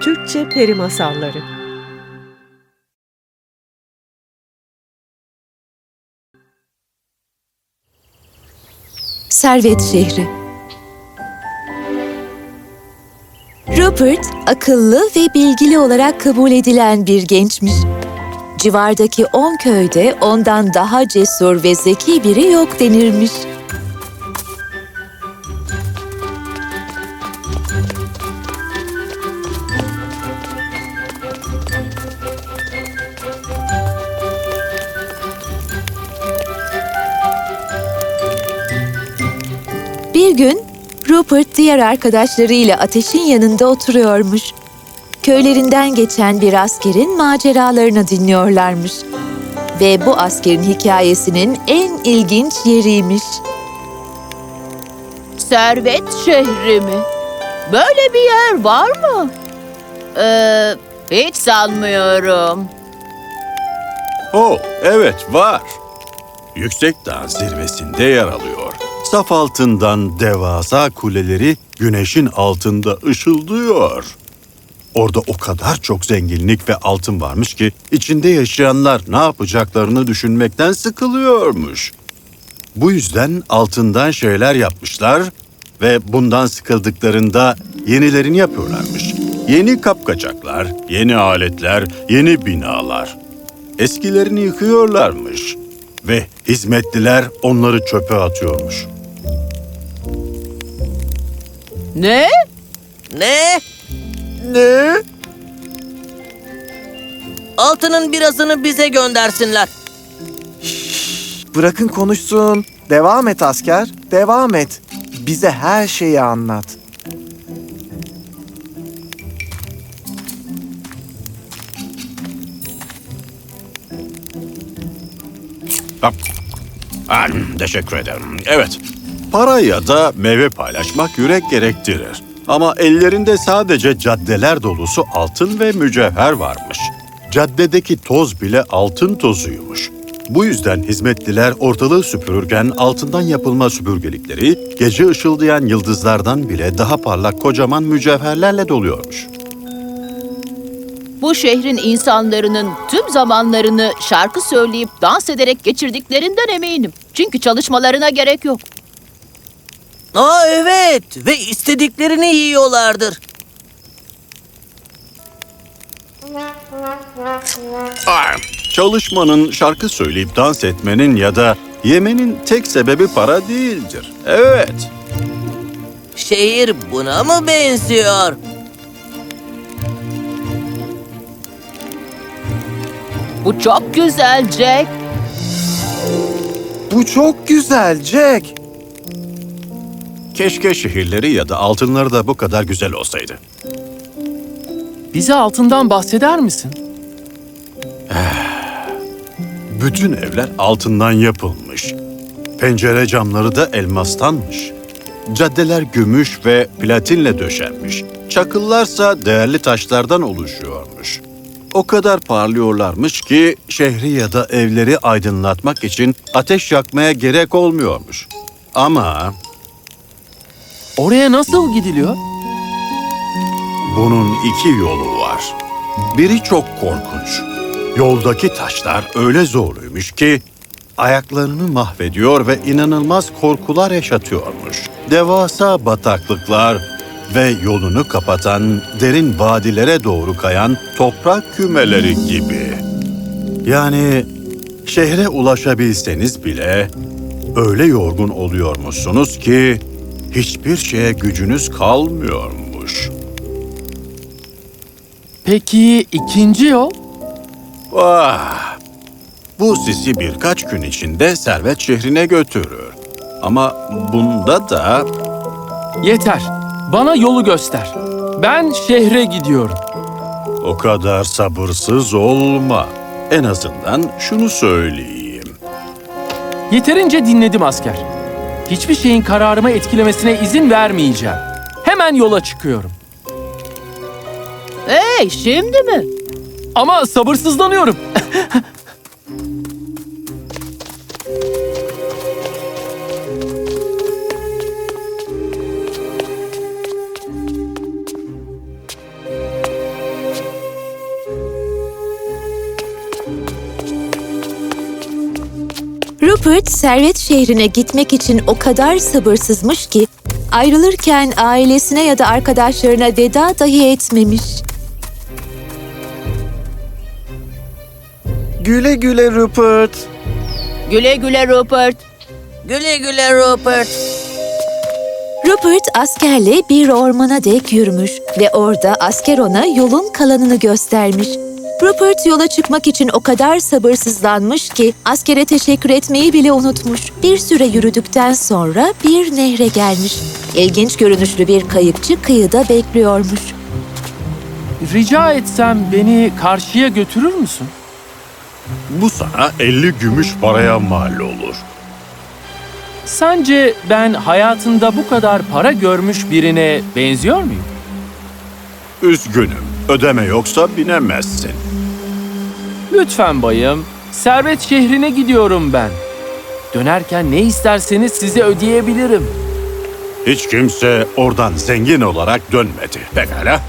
Türkçe Peri Masalları Servet Şehri Rupert akıllı ve bilgili olarak kabul edilen bir gençmiş. Civardaki on köyde ondan daha cesur ve zeki biri yok denirmiş. Rupert diğer arkadaşlarıyla ateşin yanında oturuyormuş. Köylerinden geçen bir askerin maceralarını dinliyorlarmış. Ve bu askerin hikayesinin en ilginç yeriymiş. Servet şehri mi? Böyle bir yer var mı? Ee, hiç sanmıyorum. Oh, evet var. Yüksek dağ zirvesinde yer alıyor. Saf altından devasa kuleleri güneşin altında ışıldıyor. Orada o kadar çok zenginlik ve altın varmış ki içinde yaşayanlar ne yapacaklarını düşünmekten sıkılıyormuş. Bu yüzden altından şeyler yapmışlar ve bundan sıkıldıklarında yenilerini yapıyorlarmış. Yeni kapkacaklar, yeni aletler, yeni binalar. Eskilerini yıkıyorlarmış ve hizmetliler onları çöpe atıyormuş. Ne? Ne? Ne? Altının birazını bize göndersinler. Bırakın konuşsun. Devam et asker, devam et. Bize her şeyi anlat. Bak. Ah, teşekkür ederim. Evet. Para ya da meyve paylaşmak yürek gerektirir. Ama ellerinde sadece caddeler dolusu altın ve mücevher varmış. Caddedeki toz bile altın tozuymuş. Bu yüzden hizmetliler ortalığı süpürürken altından yapılma süpürgelikleri gece ışıldayan yıldızlardan bile daha parlak kocaman mücevherlerle doluyormuş. Bu şehrin insanların tüm zamanlarını şarkı söyleyip dans ederek geçirdiklerinden eminim. Çünkü çalışmalarına gerek yok. Aa evet ve istediklerini yiyorlardır. Ah, Çalışmanın, şarkı söyleyip dans etmenin ya da yemenin tek sebebi para değildir. Evet. Şehir buna mı benziyor? Bu çok güzel Jack. Bu çok güzel Jack. Keşke şehirleri ya da altınları da bu kadar güzel olsaydı. Bize altından bahseder misin? Bütün evler altından yapılmış. Pencere camları da elmastanmış. Caddeler gümüş ve platinle döşenmiş. Çakıllarsa değerli taşlardan oluşuyormuş. O kadar parlıyorlarmış ki şehri ya da evleri aydınlatmak için ateş yakmaya gerek olmuyormuş. Ama Oraya nasıl gidiliyor? Bunun iki yolu var. Biri çok korkunç. Yoldaki taşlar öyle zorluymuş ki ayaklarını mahvediyor ve inanılmaz korkular yaşatıyormuş. Devasa bataklıklar ve yolunu kapatan derin vadilere doğru kayan toprak kümeleri gibi. Yani şehre ulaşabilseniz bile öyle yorgun oluyormuşsunuz ki hiçbir şeye gücünüz kalmıyormuş. Peki ikinci yol? Vah! Bu sizi birkaç gün içinde Servet şehrine götürür. Ama bunda da Yeter. Bana yolu göster. Ben şehre gidiyorum. o kadar sabırsız olma. En azından şunu söyleyeyim. Yeterince dinledim asker. Hiçbir şeyin kararımı etkilemesine izin vermeyeceğim. Hemen yola çıkıyorum. Hey şimdi mi? Ama sabırsızlanıyorum. Rupert servet şehrine gitmek için o kadar sabırsızmış ki ayrılırken ailesine ya da arkadaşlarına veda dahi etmemiş. Güle güle Rupert. Güle güle Rupert. Güle güle Rupert. Rupert askerle bir ormana dek yürümüş ve orada asker ona yolun kalanını göstermiş. Rupert yola çıkmak için o kadar sabırsızlanmış ki askere teşekkür etmeyi bile unutmuş. Bir süre yürüdükten sonra bir nehre gelmiş. İlginç görünüşlü bir kayıkçı kıyıda bekliyormuş. Rica etsem beni karşıya götürür müsün? Bu sana 50 gümüş paraya mal olur. Sence ben hayatında bu kadar para görmüş birine benziyor muyum? Üzgünüm. Ödeme yoksa binemezsin. Lütfen bayım, servet şehrine gidiyorum ben. Dönerken ne isterseniz size ödeyebilirim. Hiç kimse oradan zengin olarak dönmedi. Pekala.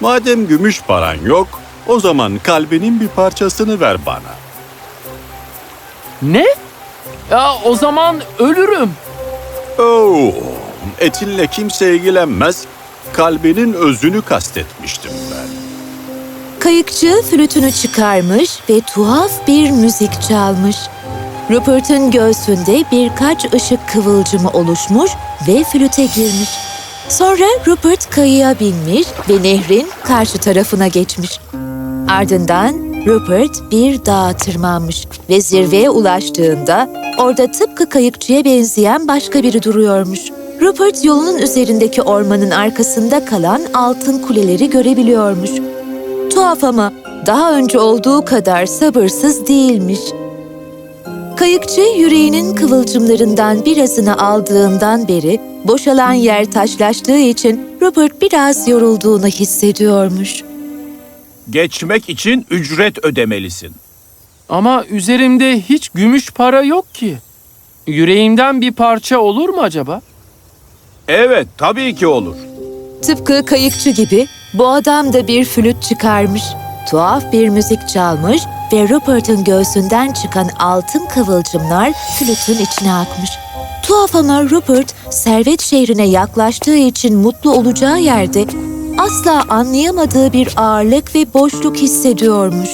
Madem gümüş paran yok, o zaman kalbinin bir parçasını ver bana. Ne? Ya o zaman ölürüm. Oo, etinle kimse ilgilenmez. Kalbinin özünü kastetmiştim. Kayıkçı flütünü çıkarmış ve tuhaf bir müzik çalmış. Rupert'ın göğsünde birkaç ışık kıvılcımı oluşmuş ve flüte girmiş. Sonra Rupert kayığa binmiş ve nehrin karşı tarafına geçmiş. Ardından Rupert bir dağa tırmanmış ve zirveye ulaştığında orada tıpkı kayıkçıya benzeyen başka biri duruyormuş. Rupert yolunun üzerindeki ormanın arkasında kalan altın kuleleri görebiliyormuş. Tuhaf ama daha önce olduğu kadar sabırsız değilmiş. Kayıkçı yüreğinin kıvılcımlarından birazını aldığından beri boşalan yer taşlaştığı için Rupert biraz yorulduğunu hissediyormuş. Geçmek için ücret ödemelisin. Ama üzerimde hiç gümüş para yok ki. Yüreğimden bir parça olur mu acaba? Evet, tabii ki olur. Tıpkı kayıkçı gibi bu adam da bir flüt çıkarmış. Tuhaf bir müzik çalmış ve Rupert'ın göğsünden çıkan altın kıvılcımlar flütün içine akmış. Tuhaf ama Rupert servet şehrine yaklaştığı için mutlu olacağı yerde asla anlayamadığı bir ağırlık ve boşluk hissediyormuş.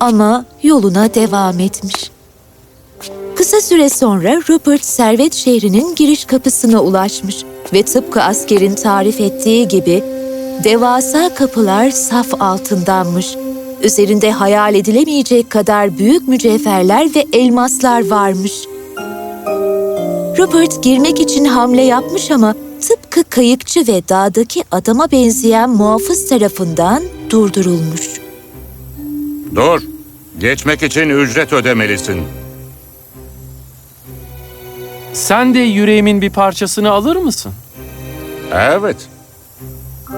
Ama yoluna devam etmiş. Kısa süre sonra Rupert servet şehrinin giriş kapısına ulaşmış ve tıpkı askerin tarif ettiği gibi devasa kapılar saf altındanmış. Üzerinde hayal edilemeyecek kadar büyük mücevherler ve elmaslar varmış. Rupert girmek için hamle yapmış ama tıpkı kayıkçı ve dağdaki adama benzeyen muhafız tarafından durdurulmuş. Dur. Geçmek için ücret ödemelisin. Sen de yüreğimin bir parçasını alır mısın? Evet.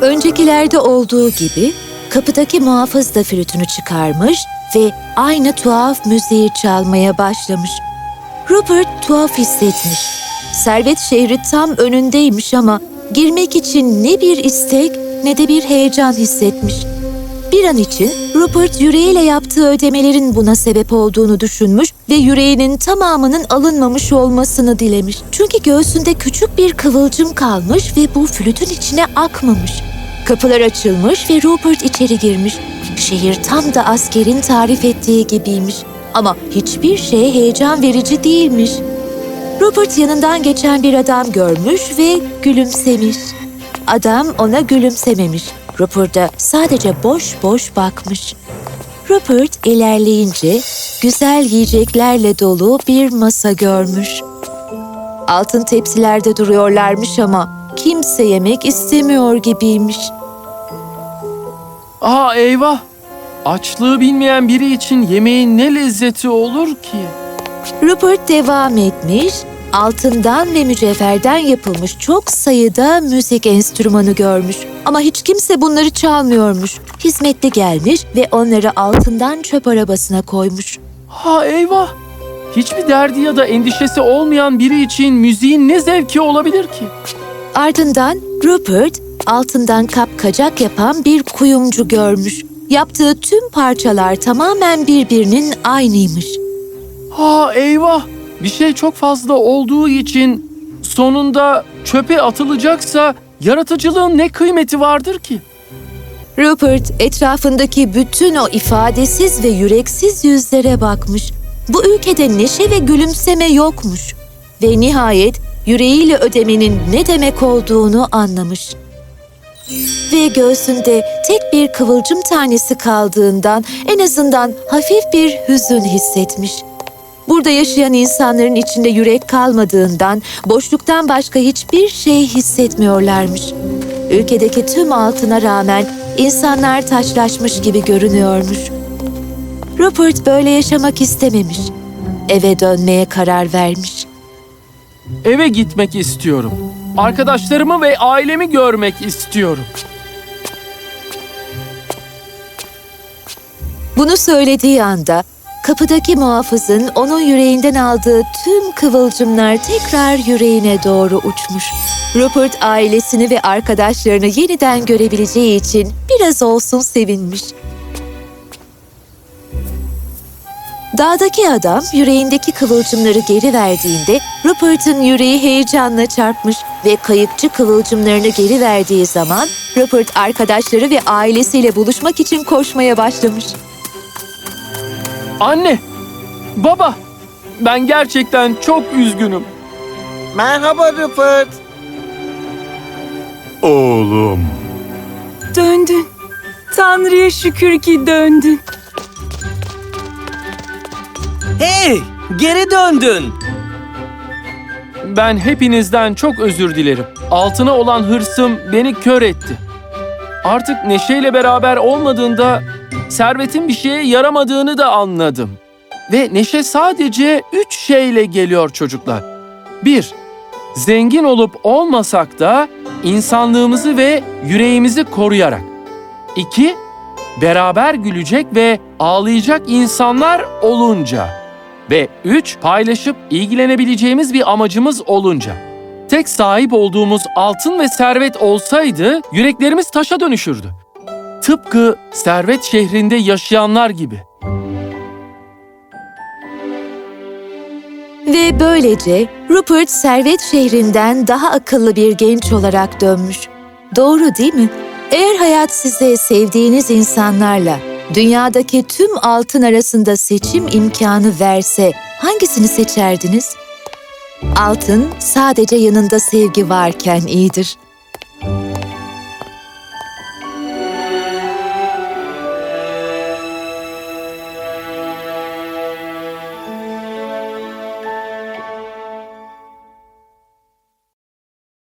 Öncekilerde olduğu gibi kapıdaki muhafız da flütünü çıkarmış ve aynı tuhaf müziği çalmaya başlamış. Rupert tuhaf hissetmiş. Servet şehri tam önündeymiş ama girmek için ne bir istek ne de bir heyecan hissetmiş. Bir an için Rupert yüreğiyle yaptığı ödemelerin buna sebep olduğunu düşünmüş ve yüreğinin tamamının alınmamış olmasını dilemiş. Çünkü göğsünde küçük bir kıvılcım kalmış ve bu flütün içine akmamış. Kapılar açılmış ve Rupert içeri girmiş. Şehir tam da askerin tarif ettiği gibiymiş. Ama hiçbir şey heyecan verici değilmiş. Rupert yanından geçen bir adam görmüş ve gülümsemiş. Adam ona gülümsememiş. Rupert sadece boş boş bakmış. Rupert ilerleyince güzel yiyeceklerle dolu bir masa görmüş. Altın tepsilerde duruyorlarmış ama kimse yemek istemiyor gibiymiş. Aa eyvah! Açlığı bilmeyen biri için yemeğin ne lezzeti olur ki? Rupert devam etmiş, altından ve mücevherden yapılmış çok sayıda müzik enstrümanı görmüş. Ama hiç kimse bunları çalmıyormuş. Hizmetli gelmiş ve onları altından çöp arabasına koymuş. Ha eyvah! Hiçbir derdi ya da endişesi olmayan biri için müziğin ne zevki olabilir ki? Ardından Rupert altından kapkacak yapan bir kuyumcu görmüş. Yaptığı tüm parçalar tamamen birbirinin aynıymış. Ha eyvah! Bir şey çok fazla olduğu için sonunda çöpe atılacaksa yaratıcılığın ne kıymeti vardır ki? Rupert etrafındaki bütün o ifadesiz ve yüreksiz yüzlere bakmış. Bu ülkede neşe ve gülümseme yokmuş. Ve nihayet yüreğiyle ödemenin ne demek olduğunu anlamış. Ve göğsünde tek bir kıvılcım tanesi kaldığından en azından hafif bir hüzün hissetmiş. Burada yaşayan insanların içinde yürek kalmadığından boşluktan başka hiçbir şey hissetmiyorlarmış. Ülkedeki tüm altına rağmen insanlar taşlaşmış gibi görünüyormuş. Rupert böyle yaşamak istememiş. Eve dönmeye karar vermiş. Eve gitmek istiyorum. Arkadaşlarımı ve ailemi görmek istiyorum. Bunu söylediği anda kapıdaki muhafızın onun yüreğinden aldığı tüm kıvılcımlar tekrar yüreğine doğru uçmuş. Rupert ailesini ve arkadaşlarını yeniden görebileceği için biraz olsun sevinmiş. Dağdaki adam yüreğindeki kıvılcımları geri verdiğinde Rupert'ın yüreği heyecanla çarpmış ve kayıkçı kıvılcımlarını geri verdiği zaman Rupert arkadaşları ve ailesiyle buluşmak için koşmaya başlamış. Anne! Baba! Ben gerçekten çok üzgünüm. Merhaba Rupert. Oğlum. Döndün. Tanrı'ya şükür ki döndün. Hey, geri döndün. Ben hepinizden çok özür dilerim. Altına olan hırsım beni kör etti. Artık Neşe'yle beraber olmadığında servetin bir şeye yaramadığını da anladım. Ve Neşe sadece üç şeyle geliyor çocuklar. Bir, zengin olup olmasak da insanlığımızı ve yüreğimizi koruyarak. İki, beraber gülecek ve ağlayacak insanlar olunca. Ve üç, paylaşıp ilgilenebileceğimiz bir amacımız olunca. Tek sahip olduğumuz altın ve servet olsaydı yüreklerimiz taşa dönüşürdü. Tıpkı servet şehrinde yaşayanlar gibi. Ve böylece Rupert servet şehrinden daha akıllı bir genç olarak dönmüş. Doğru değil mi? Eğer hayat size sevdiğiniz insanlarla dünyadaki tüm altın arasında seçim imkanı verse hangisini seçerdiniz? Altın sadece yanında sevgi varken iyidir.